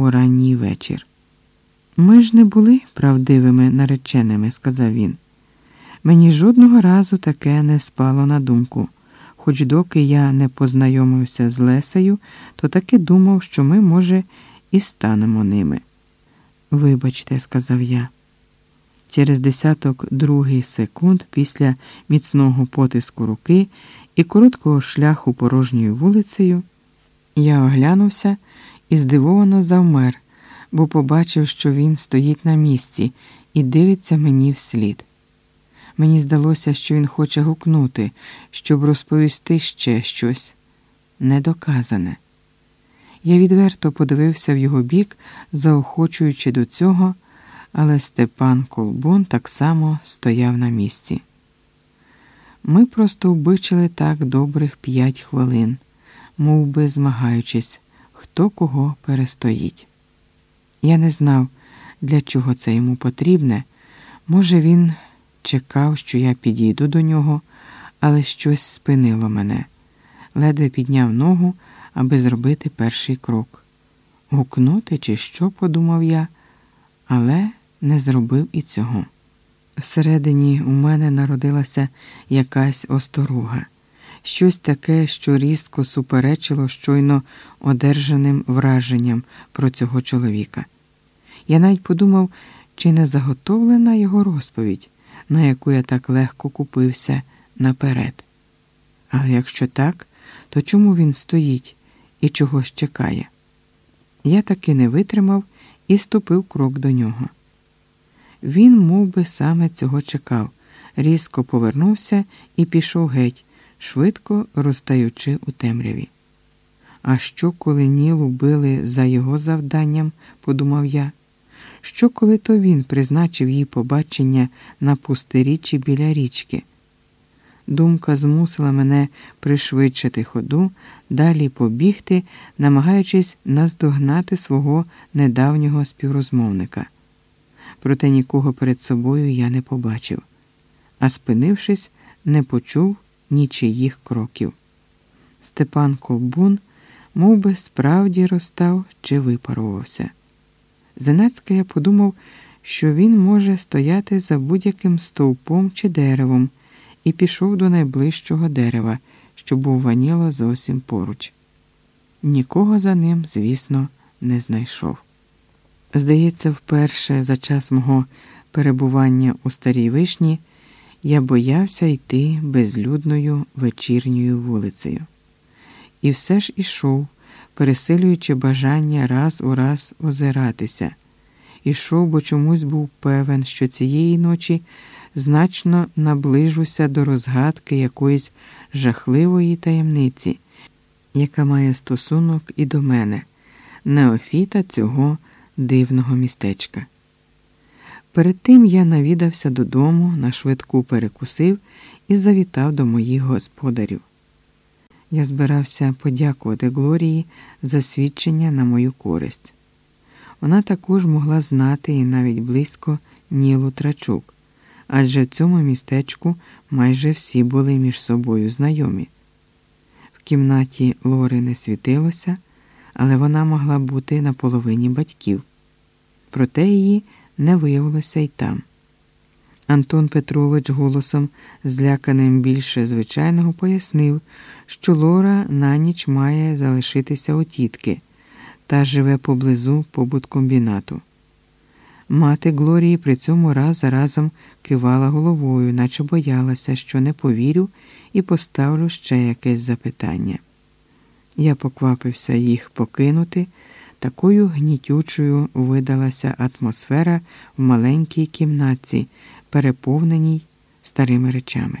у ранній вечір. Ми ж не були правдивими нареченими, сказав він. Мені жодного разу таке не спало на думку. Хоч доки я не познайомився з Лесею, то таки думав, що ми, може, і станемо ними. Вибачте, сказав я. Через десяток другий секунд після міцного потиску руки і короткого шляху порожньою вулицею я оглянувся і здивовано завмер, бо побачив, що він стоїть на місці і дивиться мені вслід. Мені здалося, що він хоче гукнути, щоб розповісти ще щось недоказане. Я відверто подивився в його бік, заохочуючи до цього, але Степан Колбун так само стояв на місці. Ми просто вбичили так добрих п'ять хвилин, мов би змагаючись, хто кого перестоїть. Я не знав, для чого це йому потрібне. Може, він чекав, що я підійду до нього, але щось спинило мене. Ледве підняв ногу, аби зробити перший крок. Гукнути, чи що, подумав я, але не зробив і цього. Всередині у мене народилася якась осторога, щось таке, що різко суперечило щойно одержаним враженням про цього чоловіка. Я навіть подумав, чи не заготовлена його розповідь, на яку я так легко купився наперед. Але якщо так, то чому він стоїть і чогось чекає? Я таки не витримав і ступив крок до нього. Він мов би, саме цього чекав, різко повернувся і пішов геть, швидко розтаючи у темряві. А що, коли Нілу били за його завданням, подумав я. Що, коли то він призначив їй побачення на пустирі біля річки? Думка змусила мене пришвидшити ходу, далі побігти, намагаючись наздогнати свого недавнього співрозмовника. Проте нікого перед собою я не побачив, а спинившись, не почув нічиїх кроків. Степан Ковбун мов би, справді розстав чи випарувався. Зненацька я подумав, що він може стояти за будь-яким стовпом чи деревом, і пішов до найближчого дерева, що був ваніло зовсім поруч. Нікого за ним, звісно, не знайшов. Здається, вперше за час мого перебування у старій вишні я боявся йти безлюдною вечірньою вулицею. І все ж ішов, пересилюючи бажання раз у раз озиратися. Ішов, бо чомусь був певен, що цієї ночі значно наближуся до розгадки якоїсь жахливої таємниці, яка має стосунок і до мене, неофіта цього дивного містечка. Перед тим я навідався додому, на швидку перекусив і завітав до моїх господарів. Я збирався подякувати Глорії за свідчення на мою користь. Вона також могла знати і навіть близько Нілу Трачук, адже в цьому містечку майже всі були між собою знайомі. В кімнаті Лори не світилося, але вона могла бути на половині батьків, проте її не виявилося й там. Антон Петрович голосом, зляканим більше звичайного, пояснив, що Лора на ніч має залишитися у тітки та живе поблизу побуткомбінату. Мати Глорії при цьому раз за разом кивала головою, наче боялася, що не повірю, і поставлю ще якесь запитання. Я поквапився їх покинути. Такою гнітючою видалася атмосфера в маленькій кімнатці, переповненій старими речами.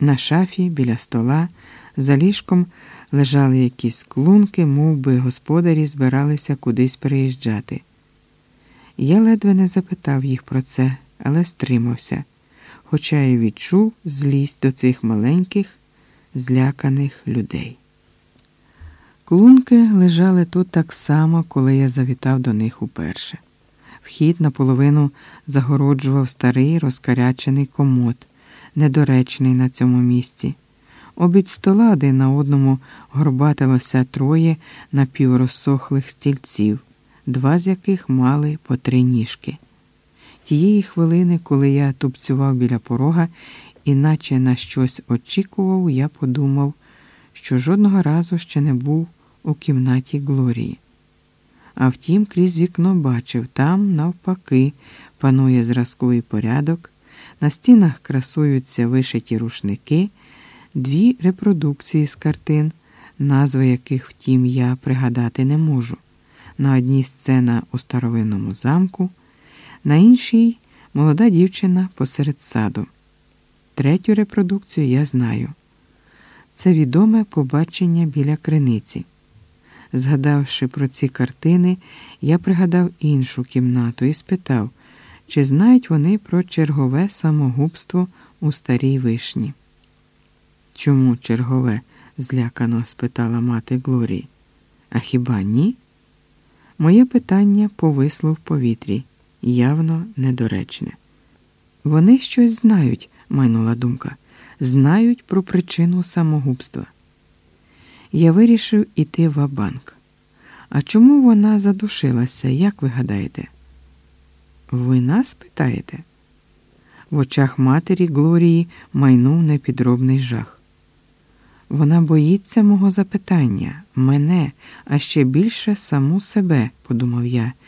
На шафі біля стола за ліжком лежали якісь клунки, мов би господарі збиралися кудись переїжджати. Я ледве не запитав їх про це, але стримався, хоча й відчув злість до цих маленьких, зляканих людей. Клунки лежали тут так само, коли я завітав до них уперше. Вхід наполовину загороджував старий розкарячений комод, недоречний на цьому місці. Обід стола один на одному горбатилося троє напіврозсохлих стільців, два з яких мали по три ніжки. Тієї хвилини, коли я тупцював біля порога, і наче на щось очікував, я подумав, що жодного разу ще не був у кімнаті Глорії. А втім, крізь вікно бачив, там, навпаки, панує зразковий порядок, на стінах красуються вишиті рушники, дві репродукції з картин, назви яких, втім, я пригадати не можу. На одній сцена у старовинному замку, на іншій молода дівчина посеред саду. Третю репродукцію я знаю. Це відоме побачення біля криниці. Згадавши про ці картини, я пригадав іншу кімнату і спитав, чи знають вони про чергове самогубство у старій вишні. Чому чергове? злякано спитала мати Глорії. А хіба ні? Моє питання повисло в повітрі, явно недоречне. Вони щось знають, майнула думка, знають про причину самогубства. Я вирішив іти в банк А чому вона задушилася, як ви гадаєте? Ви нас питаєте? В очах матері Глорії майнув непідробний жах. Вона боїться мого запитання, мене, а ще більше саму себе, подумав я.